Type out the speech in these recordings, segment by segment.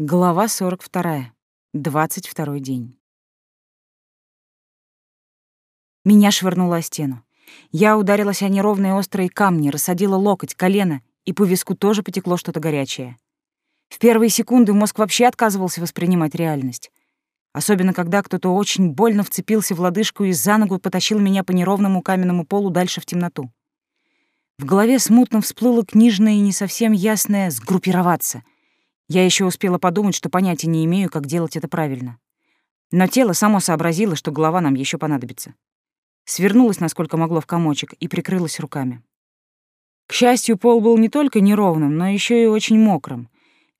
Глава 42. 22 день. Меня швырнуло о стену. Я ударилась о неровные острые камни, рассадила локоть, колено, и по виску тоже потекло что-то горячее. В первые секунды мозг вообще отказывался воспринимать реальность. Особенно, когда кто-то очень больно вцепился в лодыжку и за ногу потащил меня по неровному каменному полу дальше в темноту. В голове смутно всплыло книжное и не совсем ясное «сгруппироваться», я еще успела подумать, что понятия не имею, как делать это правильно. Но тело само сообразило, что голова нам еще понадобится. Свернулась, насколько могло, в комочек и прикрылась руками. К счастью, пол был не только неровным, но еще и очень мокрым.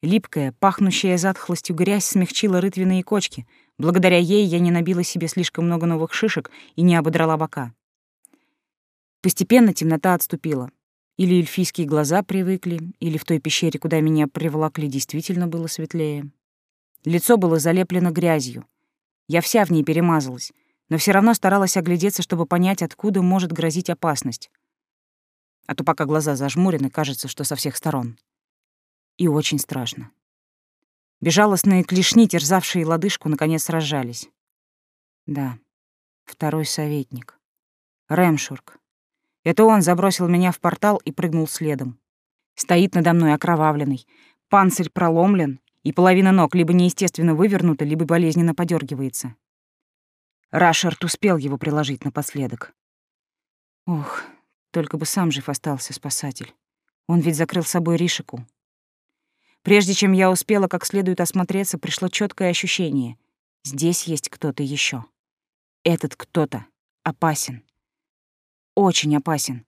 Липкая, пахнущая затхлостью грязь смягчила рытвенные кочки. Благодаря ей я не набила себе слишком много новых шишек и не ободрала бока. Постепенно темнота отступила. Или эльфийские глаза привыкли, или в той пещере, куда меня приволокли, действительно было светлее. Лицо было залеплено грязью. Я вся в ней перемазалась, но все равно старалась оглядеться, чтобы понять, откуда может грозить опасность. А то пока глаза зажмурены, кажется, что со всех сторон. И очень страшно. Безжалостные клешни, терзавшие лодыжку, наконец разжались. Да, второй советник. Рэмшург. Это он забросил меня в портал и прыгнул следом. Стоит надо мной окровавленный, панцирь проломлен, и половина ног либо неестественно вывернута, либо болезненно подергивается. Рашард успел его приложить напоследок. Ох, только бы сам жив остался спасатель. Он ведь закрыл собой Ришику. Прежде чем я успела как следует осмотреться, пришло четкое ощущение. Здесь есть кто-то еще. Этот кто-то опасен очень опасен.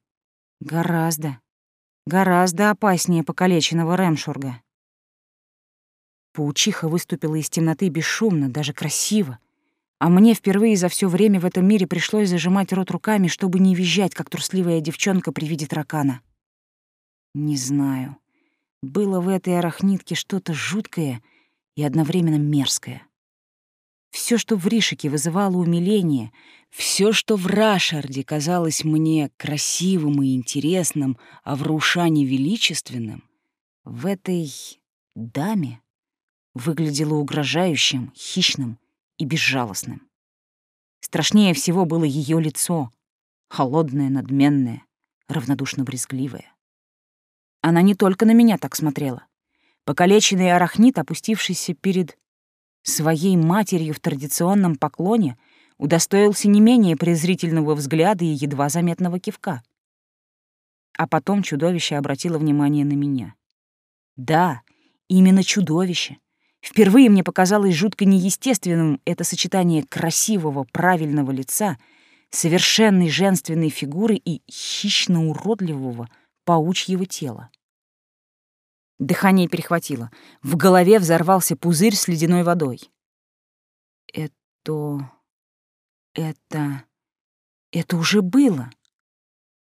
Гораздо, гораздо опаснее покалеченного Рэмшурга. Паучиха выступила из темноты бесшумно, даже красиво. А мне впервые за все время в этом мире пришлось зажимать рот руками, чтобы не визжать, как трусливая девчонка при виде таракана. Не знаю. Было в этой арахнитке что-то жуткое и одновременно мерзкое. Все, что в Ришике вызывало умиление, все, что в Рашарде казалось мне красивым и интересным, а в Рушане величественным, в этой даме выглядело угрожающим, хищным и безжалостным. Страшнее всего было ее лицо, холодное, надменное, равнодушно-брезгливое. Она не только на меня так смотрела. Покалеченный арахнит, опустившийся перед своей матерью в традиционном поклоне удостоился не менее презрительного взгляда и едва заметного кивка. А потом чудовище обратило внимание на меня. Да, именно чудовище. Впервые мне показалось жутко неестественным это сочетание красивого, правильного лица, совершенной женственной фигуры и хищно-уродливого паучьего тела. Дыхание перехватило. В голове взорвался пузырь с ледяной водой. Это... это... это уже было.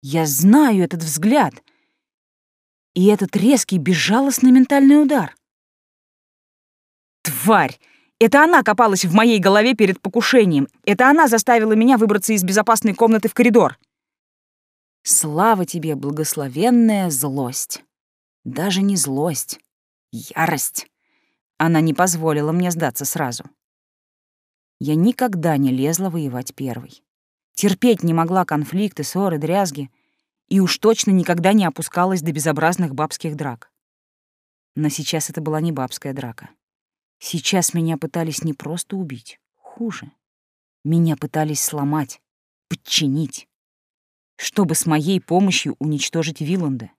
Я знаю этот взгляд. И этот резкий, безжалостный ментальный удар. Тварь! Это она копалась в моей голове перед покушением. Это она заставила меня выбраться из безопасной комнаты в коридор. Слава тебе, благословенная злость. Даже не злость, ярость. Она не позволила мне сдаться сразу. Я никогда не лезла воевать первой. Терпеть не могла конфликты, ссоры, дрязги, и уж точно никогда не опускалась до безобразных бабских драк. Но сейчас это была не бабская драка. Сейчас меня пытались не просто убить, хуже. Меня пытались сломать, подчинить, чтобы с моей помощью уничтожить Виланда.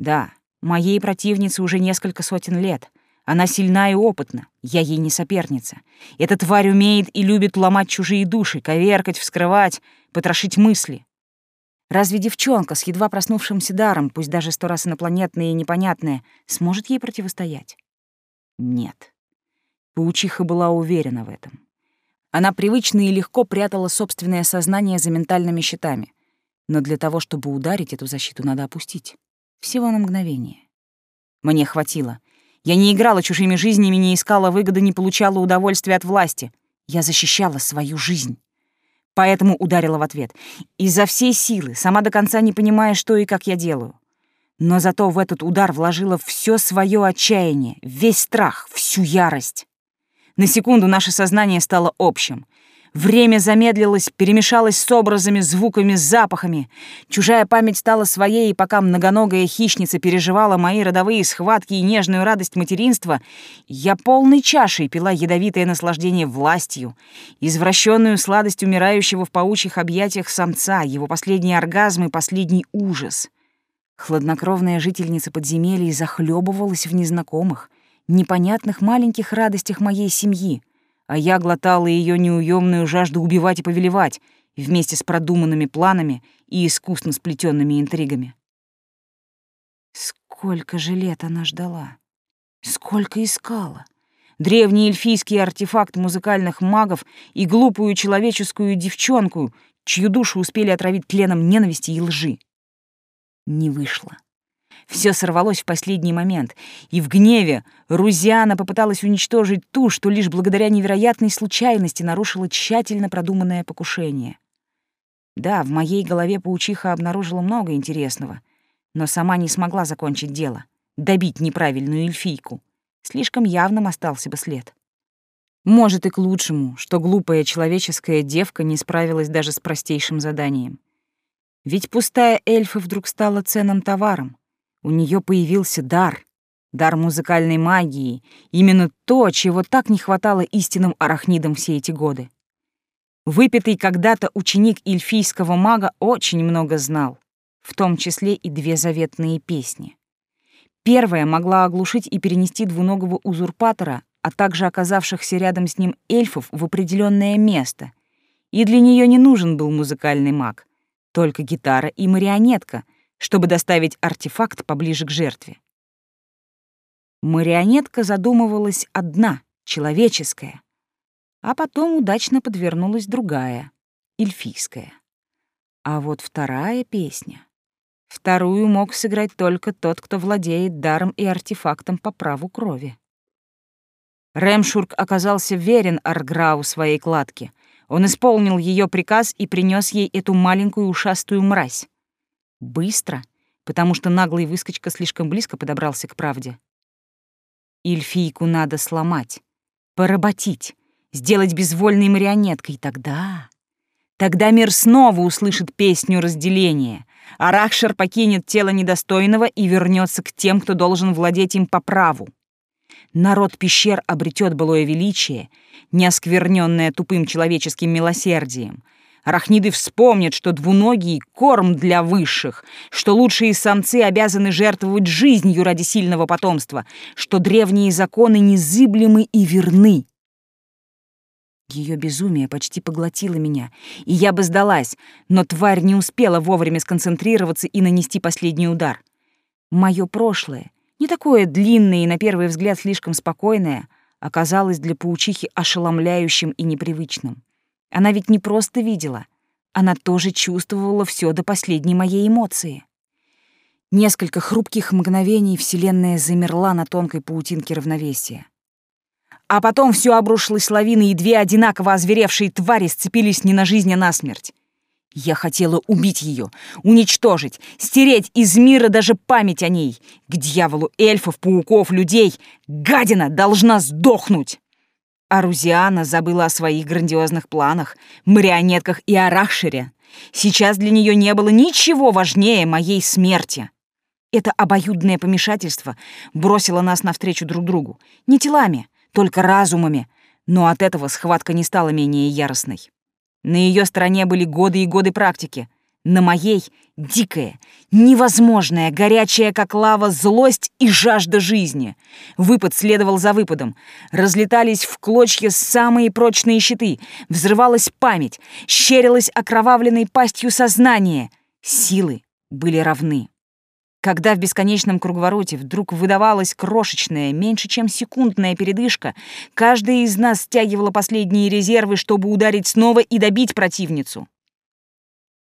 Да, моей противнице уже несколько сотен лет. Она сильна и опытна, я ей не соперница. Эта тварь умеет и любит ломать чужие души, коверкать, вскрывать, потрошить мысли. Разве девчонка с едва проснувшимся даром, пусть даже сто раз инопланетная и непонятная, сможет ей противостоять? Нет. Паучиха была уверена в этом. Она привычно и легко прятала собственное сознание за ментальными щитами. Но для того, чтобы ударить эту защиту, надо опустить. Всего на мгновение. Мне хватило. Я не играла чужими жизнями, не искала выгоды, не получала удовольствия от власти. Я защищала свою жизнь. Поэтому ударила в ответ. Изо всей силы, сама до конца не понимая, что и как я делаю. Но зато в этот удар вложила все свое отчаяние, весь страх, всю ярость. На секунду наше сознание стало общим. Время замедлилось, перемешалось с образами, звуками, запахами. Чужая память стала своей, и пока многоногая хищница переживала мои родовые схватки и нежную радость материнства, я полной чашей пила ядовитое наслаждение властью, извращенную сладость умирающего в паучьих объятиях самца, его последний оргазм и последний ужас. Хладнокровная жительница подземелья захлебывалась в незнакомых, непонятных маленьких радостях моей семьи — а я глотала ее неуемную жажду убивать и повелевать вместе с продуманными планами и искусно сплетенными интригами. Сколько же лет она ждала, сколько искала. Древний эльфийский артефакт музыкальных магов и глупую человеческую девчонку, чью душу успели отравить тленом ненависти и лжи. Не вышло. Все сорвалось в последний момент, и в гневе Рузиана попыталась уничтожить ту, что лишь благодаря невероятной случайности нарушила тщательно продуманное покушение. Да, в моей голове паучиха обнаружила много интересного, но сама не смогла закончить дело, добить неправильную эльфийку. Слишком явным остался бы след. Может, и к лучшему, что глупая человеческая девка не справилась даже с простейшим заданием. Ведь пустая эльфа вдруг стала ценным товаром, у нее появился дар, дар музыкальной магии, именно то, чего так не хватало истинным арахнидам все эти годы. Выпитый когда-то ученик эльфийского мага очень много знал, в том числе и две заветные песни. Первая могла оглушить и перенести двуногого узурпатора, а также оказавшихся рядом с ним эльфов в определенное место. И для нее не нужен был музыкальный маг, только гитара и марионетка — чтобы доставить артефакт поближе к жертве. Марионетка задумывалась одна, человеческая, а потом удачно подвернулась другая, эльфийская. А вот вторая песня. Вторую мог сыграть только тот, кто владеет даром и артефактом по праву крови. Ремшург оказался верен Арграу своей кладке. Он исполнил ее приказ и принес ей эту маленькую ушастую мразь. Быстро, потому что наглый выскочка слишком близко подобрался к правде. Эльфийку надо сломать, поработить, сделать безвольной марионеткой. Тогда... Тогда мир снова услышит песню разделения. Арахшер покинет тело недостойного и вернется к тем, кто должен владеть им по праву. Народ пещер обретет былое величие, не оскверненное тупым человеческим милосердием, Арахниды вспомнят, что двуногий — корм для высших, что лучшие самцы обязаны жертвовать жизнью ради сильного потомства, что древние законы незыблемы и верны. Ее безумие почти поглотило меня, и я бы сдалась, но тварь не успела вовремя сконцентрироваться и нанести последний удар. Мое прошлое, не такое длинное и на первый взгляд слишком спокойное, оказалось для паучихи ошеломляющим и непривычным. Она ведь не просто видела, она тоже чувствовала все до последней моей эмоции. Несколько хрупких мгновений Вселенная замерла на тонкой паутинке равновесия. А потом все обрушилось лавиной, и две одинаково озверевшие твари сцепились не на жизнь, а на смерть. Я хотела убить ее, уничтожить, стереть из мира даже память о ней. К дьяволу эльфов, пауков, людей. Гадина должна сдохнуть! А Рузиана забыла о своих грандиозных планах, марионетках и Арахшере. Сейчас для нее не было ничего важнее моей смерти. Это обоюдное помешательство бросило нас навстречу друг другу. Не телами, только разумами. Но от этого схватка не стала менее яростной. На ее стороне были годы и годы практики — на моей — дикая, невозможная, горячая, как лава, злость и жажда жизни. Выпад следовал за выпадом. Разлетались в клочья самые прочные щиты. Взрывалась память, щерилась окровавленной пастью сознание. Силы были равны. Когда в бесконечном круговороте вдруг выдавалась крошечная, меньше чем секундная передышка, каждая из нас стягивала последние резервы, чтобы ударить снова и добить противницу.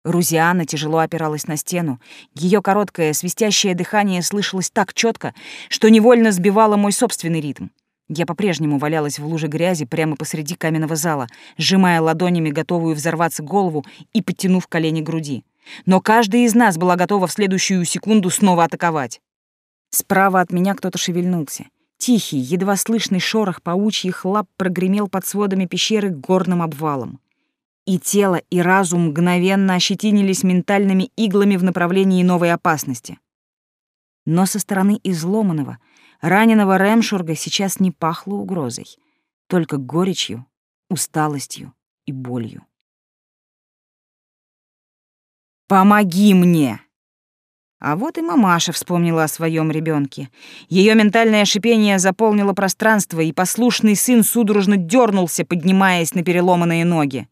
Рузиана тяжело опиралась на стену. Ее короткое, свистящее дыхание слышалось так четко, что невольно сбивало мой собственный ритм. Я по-прежнему валялась в луже грязи прямо посреди каменного зала, сжимая ладонями готовую взорваться голову и подтянув колени к груди. Но каждая из нас была готова в следующую секунду снова атаковать. Справа от меня кто-то шевельнулся. Тихий, едва слышный шорох паучьих лап прогремел под сводами пещеры горным обвалом. И тело, и разум мгновенно ощетинились ментальными иглами в направлении новой опасности. Но со стороны изломанного, раненого Рэмшурга сейчас не пахло угрозой, только горечью, усталостью и болью. «Помоги мне!» А вот и мамаша вспомнила о своем ребенке. Ее ментальное шипение заполнило пространство, и послушный сын судорожно дернулся, поднимаясь на переломанные ноги.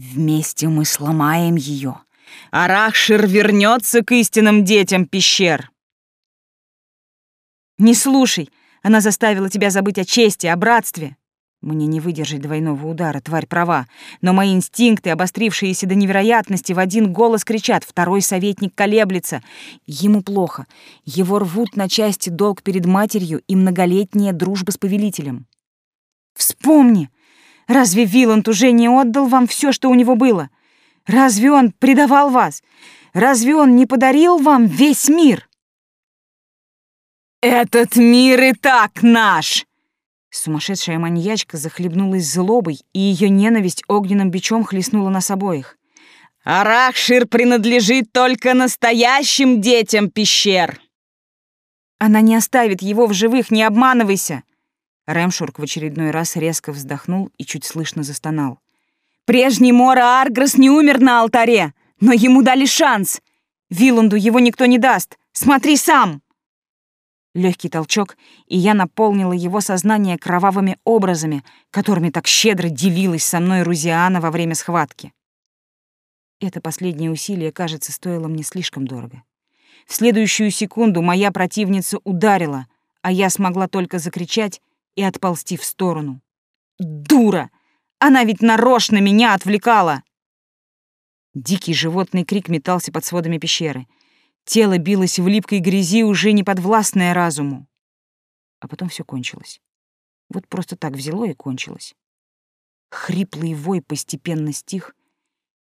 «Вместе мы сломаем ее. Арахшир вернется к истинным детям пещер!» «Не слушай, она заставила тебя забыть о чести, о братстве!» Мне не выдержать двойного удара, тварь права. Но мои инстинкты, обострившиеся до невероятности, в один голос кричат. Второй советник колеблется. Ему плохо. Его рвут на части долг перед матерью и многолетняя дружба с повелителем. Вспомни! Разве Виланд уже не отдал вам все, что у него было? Разве он предавал вас? Разве он не подарил вам весь мир? «Этот мир и так наш!» Сумасшедшая маньячка захлебнулась злобой, и ее ненависть огненным бичом хлестнула нас обоих. «Арахшир принадлежит только настоящим детям пещер!» «Она не оставит его в живых, не обманывайся!» Рэмшурк в очередной раз резко вздохнул и чуть слышно застонал. «Прежний Мора Аргрос не умер на алтаре, но ему дали шанс! Виланду его никто не даст! Смотри сам!» Легкий толчок, и я наполнила его сознание кровавыми образами, которыми так щедро делилась со мной Рузиана во время схватки. Это последнее усилие, кажется, стоило мне слишком дорого. В следующую секунду моя противница ударила, а я смогла только закричать и отползти в сторону. «Дура! Она ведь нарочно меня отвлекала!» Дикий животный крик метался под сводами пещеры — Тело билось в липкой грязи, уже не подвластное разуму. А потом все кончилось. Вот просто так взяло и кончилось. Хриплый вой постепенно стих,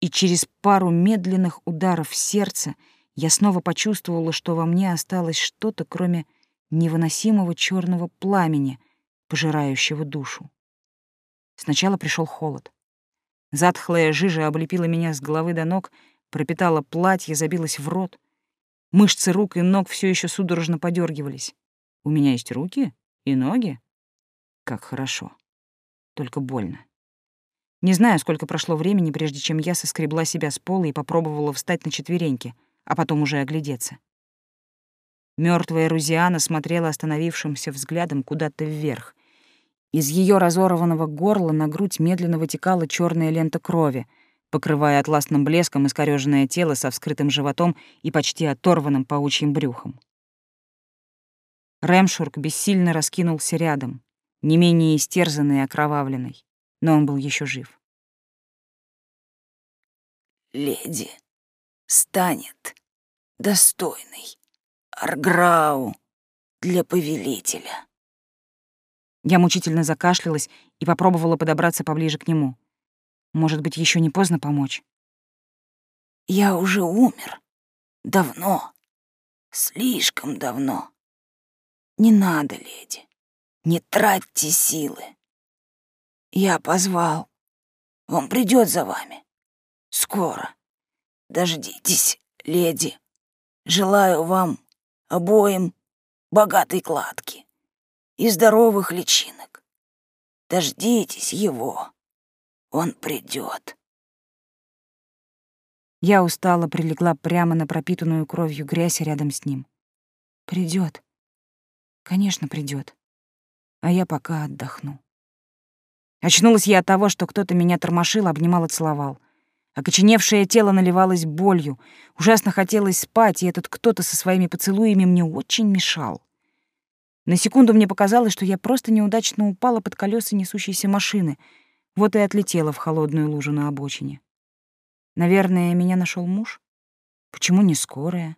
и через пару медленных ударов сердца я снова почувствовала, что во мне осталось что-то, кроме невыносимого черного пламени, пожирающего душу. Сначала пришел холод. Затхлая жижа облепила меня с головы до ног, пропитала платье, забилась в рот. Мышцы рук и ног все еще судорожно подергивались. У меня есть руки и ноги. Как хорошо. Только больно. Не знаю, сколько прошло времени, прежде чем я соскребла себя с пола и попробовала встать на четвереньки, а потом уже оглядеться. Мертвая Рузиана смотрела остановившимся взглядом куда-то вверх. Из ее разорванного горла на грудь медленно вытекала черная лента крови — покрывая атласным блеском искорёженное тело со вскрытым животом и почти оторванным паучьим брюхом. Рэмшурк бессильно раскинулся рядом, не менее истерзанный и окровавленный, но он был еще жив. «Леди станет достойной Арграу для повелителя». Я мучительно закашлялась и попробовала подобраться поближе к нему. Может быть, еще не поздно помочь? Я уже умер. Давно. Слишком давно. Не надо, леди. Не тратьте силы. Я позвал. Он придет за вами. Скоро. Дождитесь, леди. Желаю вам обоим богатой кладки и здоровых личинок. Дождитесь его. Он придет. Я устало прилегла прямо на пропитанную кровью грязь рядом с ним. Придет. Конечно, придет. А я пока отдохну. Очнулась я от того, что кто-то меня тормошил, обнимал и целовал. Окоченевшее тело наливалось болью. Ужасно хотелось спать, и этот кто-то со своими поцелуями мне очень мешал. На секунду мне показалось, что я просто неудачно упала под колеса несущейся машины — вот и отлетела в холодную лужу на обочине. Наверное, меня нашел муж? Почему не скорая?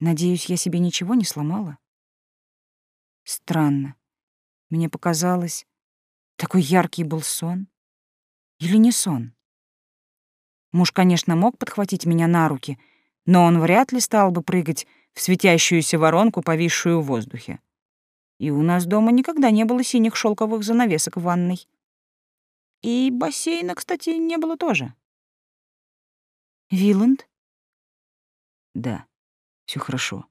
Надеюсь, я себе ничего не сломала? Странно. Мне показалось, такой яркий был сон. Или не сон? Муж, конечно, мог подхватить меня на руки, но он вряд ли стал бы прыгать в светящуюся воронку, повисшую в воздухе. И у нас дома никогда не было синих шелковых занавесок в ванной. И бассейна, кстати, не было тоже. Виланд? Да, все хорошо.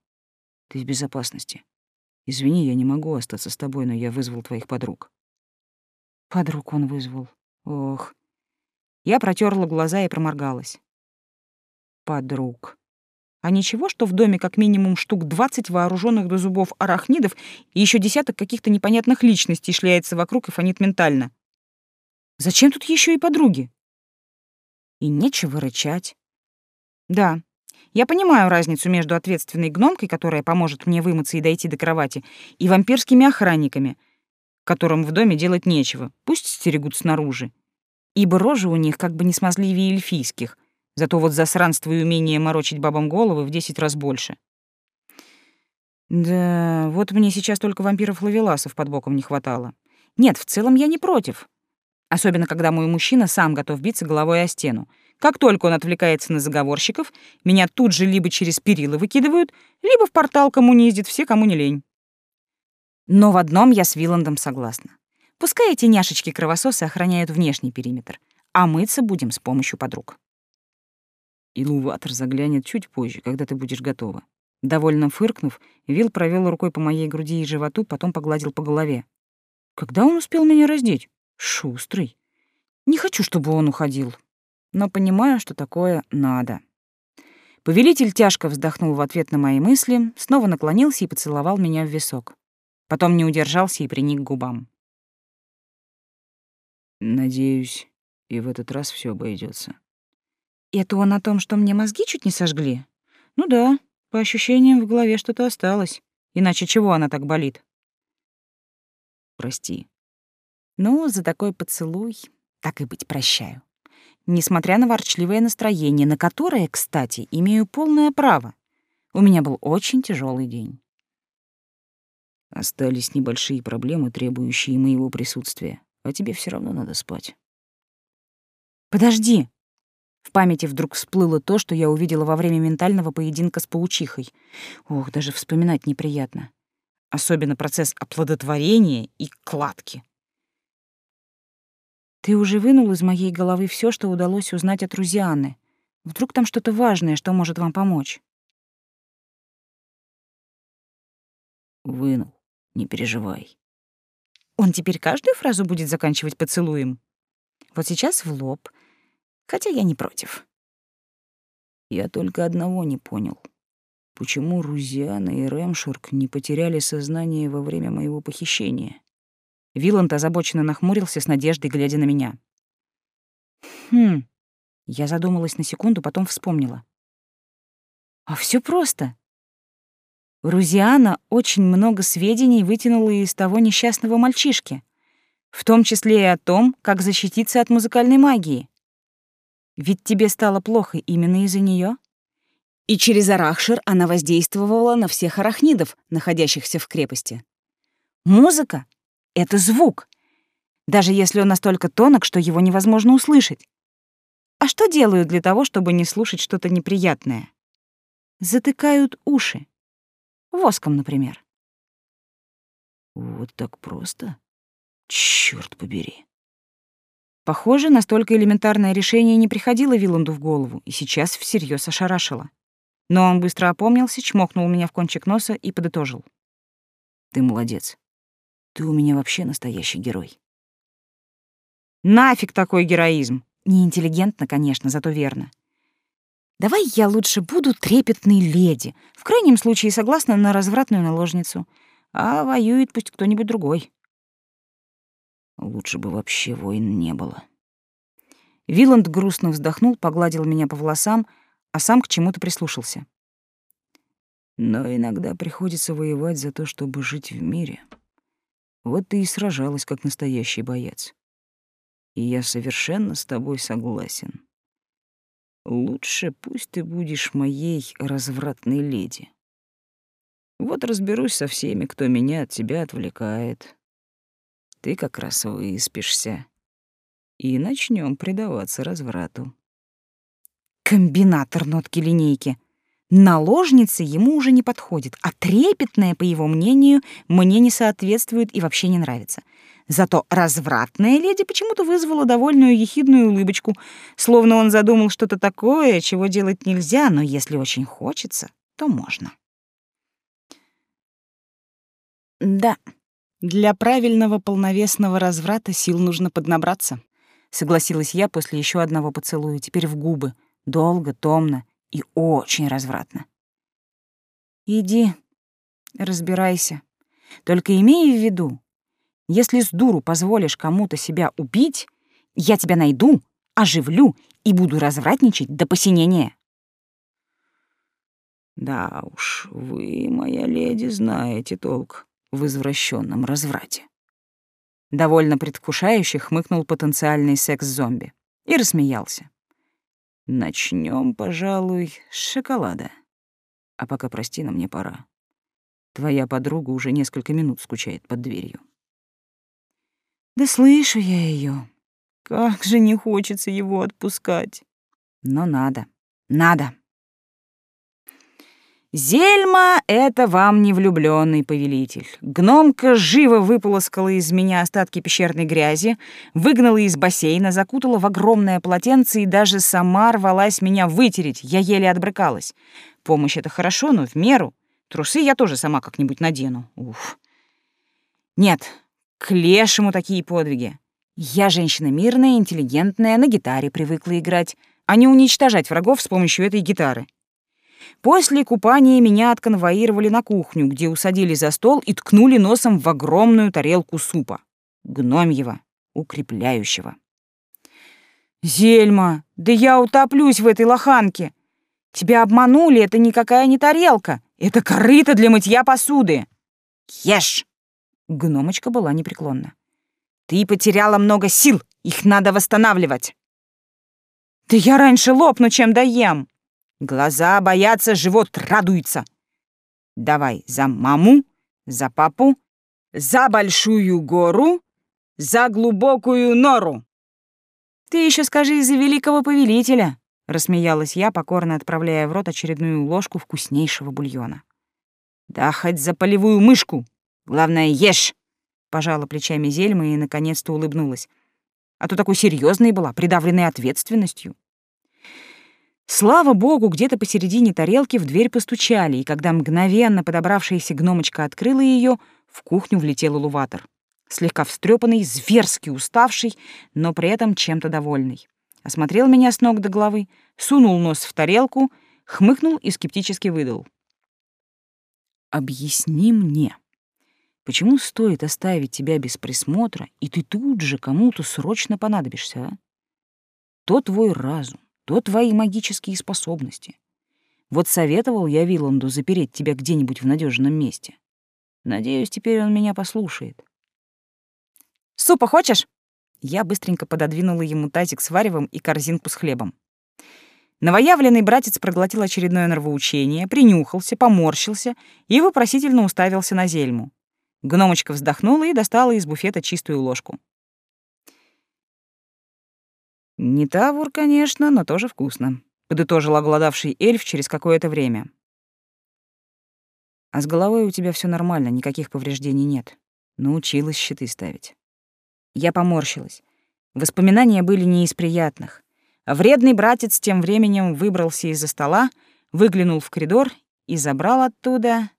Ты в безопасности. Извини, я не могу остаться с тобой, но я вызвал твоих подруг. Подруг он вызвал. Ох. Я протерла глаза и проморгалась. Подруг. А ничего, что в доме как минимум штук двадцать вооруженных до зубов арахнидов и еще десяток каких-то непонятных личностей шляется вокруг и фонит ментально. Зачем тут еще и подруги? И нечего рычать. Да, я понимаю разницу между ответственной гномкой, которая поможет мне вымыться и дойти до кровати, и вампирскими охранниками, которым в доме делать нечего, пусть стерегут снаружи. Ибо рожи у них как бы не смазливее эльфийских, Зато вот засранство и умение морочить бабам головы в десять раз больше. Да, вот мне сейчас только вампиров-лавеласов под боком не хватало. Нет, в целом я не против. Особенно, когда мой мужчина сам готов биться головой о стену. Как только он отвлекается на заговорщиков, меня тут же либо через перила выкидывают, либо в портал кому не ездит все, кому не лень. Но в одном я с Виландом согласна. Пускай эти няшечки-кровососы охраняют внешний периметр, а мыться будем с помощью подруг. Илуватор заглянет чуть позже, когда ты будешь готова. Довольно фыркнув, Вил провел рукой по моей груди и животу, потом погладил по голове. Когда он успел меня раздеть? Шустрый. Не хочу, чтобы он уходил, но понимаю, что такое надо. Повелитель тяжко вздохнул в ответ на мои мысли, снова наклонился и поцеловал меня в висок. Потом не удержался и приник к губам. Надеюсь, и в этот раз все обойдется. Это он о том, что мне мозги чуть не сожгли? Ну да, по ощущениям в голове что-то осталось. Иначе чего она так болит? Прости. Ну, за такой поцелуй, так и быть, прощаю. Несмотря на ворчливое настроение, на которое, кстати, имею полное право. У меня был очень тяжелый день. Остались небольшие проблемы, требующие моего присутствия, а тебе все равно надо спать. Подожди, в памяти вдруг всплыло то, что я увидела во время ментального поединка с паучихой. Ох, даже вспоминать неприятно. Особенно процесс оплодотворения и кладки. Ты уже вынул из моей головы все, что удалось узнать от Рузианы. Вдруг там что-то важное, что может вам помочь? Вынул, не переживай. Он теперь каждую фразу будет заканчивать поцелуем? Вот сейчас в лоб — Хотя я не против. Я только одного не понял. Почему Рузиана и Рэмширк не потеряли сознание во время моего похищения? Виланд озабоченно нахмурился с надеждой, глядя на меня. Хм. Я задумалась на секунду, потом вспомнила. А все просто. Рузиана очень много сведений вытянула из того несчастного мальчишки, в том числе и о том, как защититься от музыкальной магии. Ведь тебе стало плохо именно из-за нее. И через Арахшир она воздействовала на всех арахнидов, находящихся в крепости. Музыка — это звук, даже если он настолько тонок, что его невозможно услышать. А что делают для того, чтобы не слушать что-то неприятное? Затыкают уши. Воском, например. Вот так просто? Чёрт побери. Похоже, настолько элементарное решение не приходило Виланду в голову и сейчас всерьез ошарашило. Но он быстро опомнился, чмокнул меня в кончик носа и подытожил. «Ты молодец. Ты у меня вообще настоящий герой». «Нафиг такой героизм!» Неинтеллигентно, конечно, зато верно. «Давай я лучше буду трепетной леди, в крайнем случае согласна на развратную наложницу, а воюет пусть кто-нибудь другой». Лучше бы вообще войн не было. Виланд грустно вздохнул, погладил меня по волосам, а сам к чему-то прислушался. Но иногда приходится воевать за то, чтобы жить в мире. Вот ты и сражалась, как настоящий боец. И я совершенно с тобой согласен. Лучше пусть ты будешь моей развратной леди. Вот разберусь со всеми, кто меня от тебя отвлекает ты как раз выспишься. И начнем предаваться разврату. Комбинатор нотки линейки. Наложница ему уже не подходит, а трепетная, по его мнению, мне не соответствует и вообще не нравится. Зато развратная леди почему-то вызвала довольную ехидную улыбочку, словно он задумал что-то такое, чего делать нельзя, но если очень хочется, то можно. Да, для правильного полновесного разврата сил нужно поднабраться, согласилась я после еще одного поцелуя, теперь в губы, долго, томно и очень развратно. Иди, разбирайся. Только имей в виду, если с дуру позволишь кому-то себя убить, я тебя найду, оживлю и буду развратничать до посинения. Да уж, вы, моя леди, знаете толк в извращенном разврате. Довольно предвкушающе хмыкнул потенциальный секс-зомби и рассмеялся. Начнем, пожалуй, с шоколада. А пока прости, но мне пора. Твоя подруга уже несколько минут скучает под дверью. Да слышу я ее. Как же не хочется его отпускать. Но надо, надо. Зельма — это вам не влюбленный повелитель. Гномка живо выполоскала из меня остатки пещерной грязи, выгнала из бассейна, закутала в огромное полотенце и даже сама рвалась меня вытереть. Я еле отбрыкалась. Помощь — это хорошо, но в меру. Трусы я тоже сама как-нибудь надену. Уф. Нет, к лешему такие подвиги. Я женщина мирная, интеллигентная, на гитаре привыкла играть, а не уничтожать врагов с помощью этой гитары. После купания меня отконвоировали на кухню, где усадили за стол и ткнули носом в огромную тарелку супа. Гномьего, укрепляющего. «Зельма, да я утоплюсь в этой лоханке! Тебя обманули, это никакая не тарелка, это корыто для мытья посуды! Ешь!» Гномочка была непреклонна. «Ты потеряла много сил, их надо восстанавливать!» «Да я раньше лопну, чем доем!» Глаза боятся, живот радуется. Давай за маму, за папу, за большую гору, за глубокую нору. Ты еще скажи за великого повелителя, рассмеялась я, покорно отправляя в рот очередную ложку вкуснейшего бульона. Да хоть за полевую мышку. Главное, ешь. Пожала плечами Зельма и наконец-то улыбнулась. А то такой серьезной была, придавленной ответственностью. Слава богу, где-то посередине тарелки в дверь постучали, и когда мгновенно подобравшаяся гномочка открыла ее, в кухню влетел улуватор. Слегка встрепанный, зверски уставший, но при этом чем-то довольный. Осмотрел меня с ног до головы, сунул нос в тарелку, хмыкнул и скептически выдал. «Объясни мне, почему стоит оставить тебя без присмотра, и ты тут же кому-то срочно понадобишься, а? То твой разум, то твои магические способности. Вот советовал я Виланду запереть тебя где-нибудь в надежном месте. Надеюсь, теперь он меня послушает. «Супа хочешь?» Я быстренько пододвинула ему тазик с варевом и корзинку с хлебом. Новоявленный братец проглотил очередное нравоучение, принюхался, поморщился и вопросительно уставился на зельму. Гномочка вздохнула и достала из буфета чистую ложку. «Не тавур, конечно, но тоже вкусно», — подытожил оголодавший эльф через какое-то время. «А с головой у тебя все нормально, никаких повреждений нет. Научилась щиты ставить». Я поморщилась. Воспоминания были не из приятных. Вредный братец тем временем выбрался из-за стола, выглянул в коридор и забрал оттуда...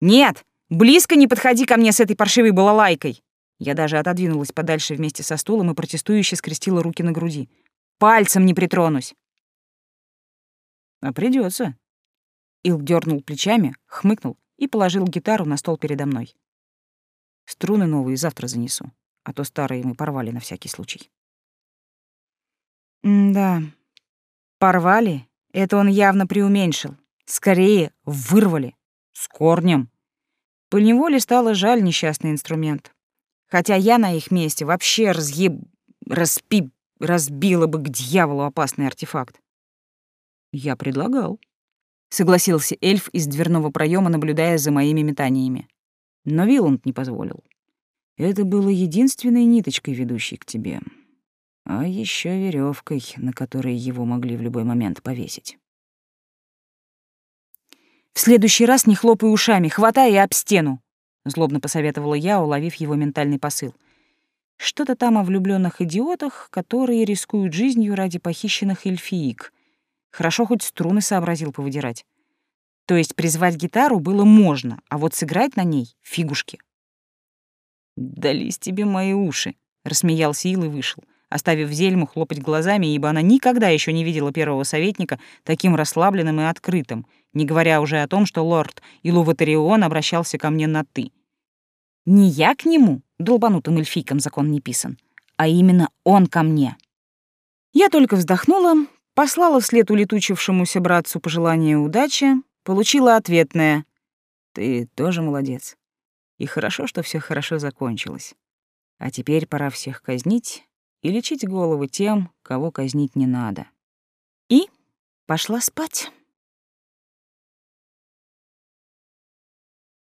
«Нет! Близко не подходи ко мне с этой паршивой балалайкой!» Я даже отодвинулась подальше вместе со стулом и протестующе скрестила руки на груди. «Пальцем не притронусь!» «А придется. Ил дернул плечами, хмыкнул и положил гитару на стол передо мной. «Струны новые завтра занесу, а то старые мы порвали на всякий случай». «Да, порвали? Это он явно преуменьшил. Скорее, вырвали. С корнем». Поневоле стало жаль несчастный инструмент. Хотя я на их месте вообще разъеб... распи... разбила бы к дьяволу опасный артефакт. Я предлагал. Согласился эльф из дверного проема, наблюдая за моими метаниями. Но Виланд не позволил. Это было единственной ниточкой, ведущей к тебе. а еще веревкой, на которой его могли в любой момент повесить. «В следующий раз не хлопай ушами, хватай и об стену!» — злобно посоветовала я, уловив его ментальный посыл. Что-то там о влюбленных идиотах, которые рискуют жизнью ради похищенных эльфиик. Хорошо хоть струны сообразил повыдирать. То есть призвать гитару было можно, а вот сыграть на ней — фигушки. «Дались тебе мои уши», — рассмеялся Ил и вышел оставив Зельму хлопать глазами, ибо она никогда еще не видела первого советника таким расслабленным и открытым, не говоря уже о том, что лорд Илуватарион обращался ко мне на «ты». Не я к нему, долбанутым эльфийкам закон не писан, а именно он ко мне. Я только вздохнула, послала вслед улетучившемуся братцу пожелание удачи, получила ответное «Ты тоже молодец. И хорошо, что все хорошо закончилось. А теперь пора всех казнить и лечить головы тем, кого казнить не надо. И пошла спать.